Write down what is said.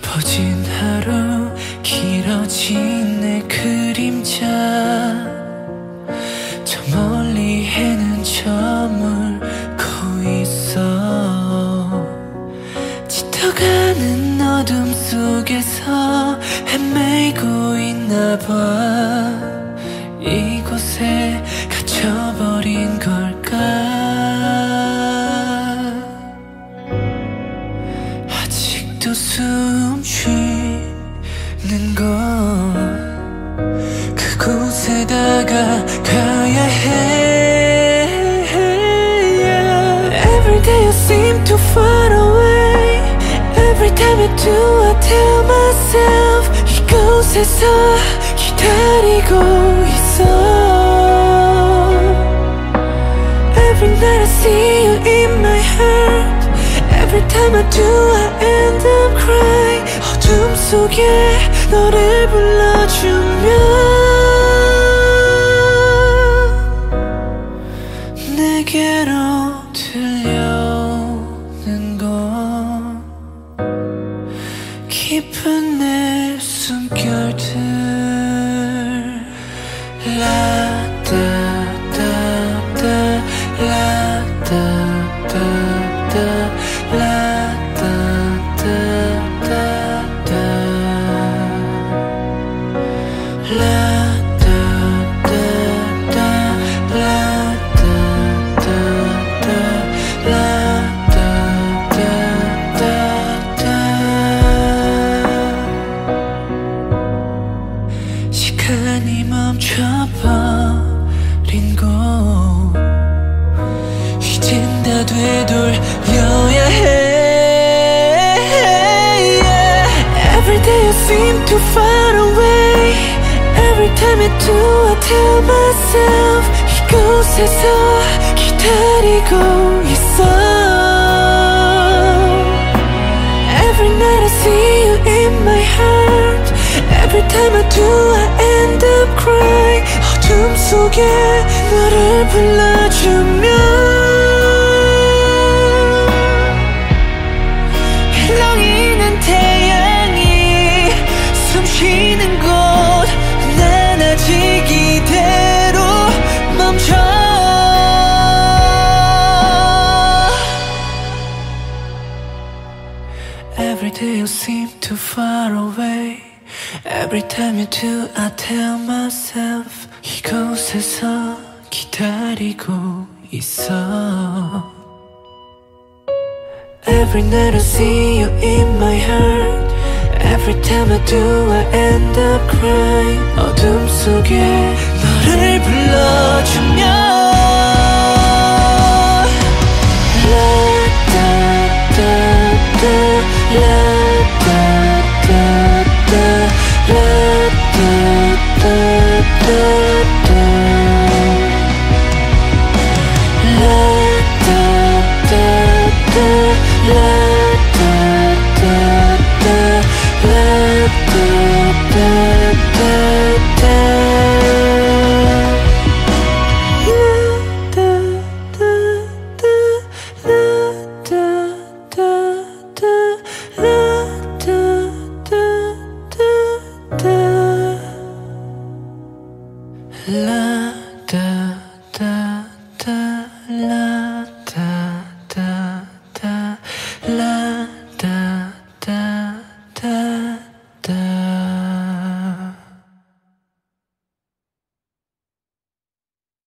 퍼진 하루 길어진 내 그림자. 저 멀리 해는 저물고 있어. 짙어가는 어둠 속에서 헤매고 있나 봐 쉬는 건 그곳에다가 가야 해 Every day I seem to far away Every time I do I tell myself 이곳에서 기다리고 있어 Every night I see you in my heart Every time I do 속에 너를 불러주면 내게로 들려오는 건 깊은 다 되돌려야 해 Every day I seem to far away Every time I do I tell myself 이곳에서 기다리고 있어 Every night I see you in my heart Every time I do I end up crying 어둠 속에 너를 불러 Every day you seem too far away Every time you do I tell myself 이곳에서 기다리고 있어 Every night I see you in my heart Every time I do I end up crying 어둠 속에 너를 불러주면 了的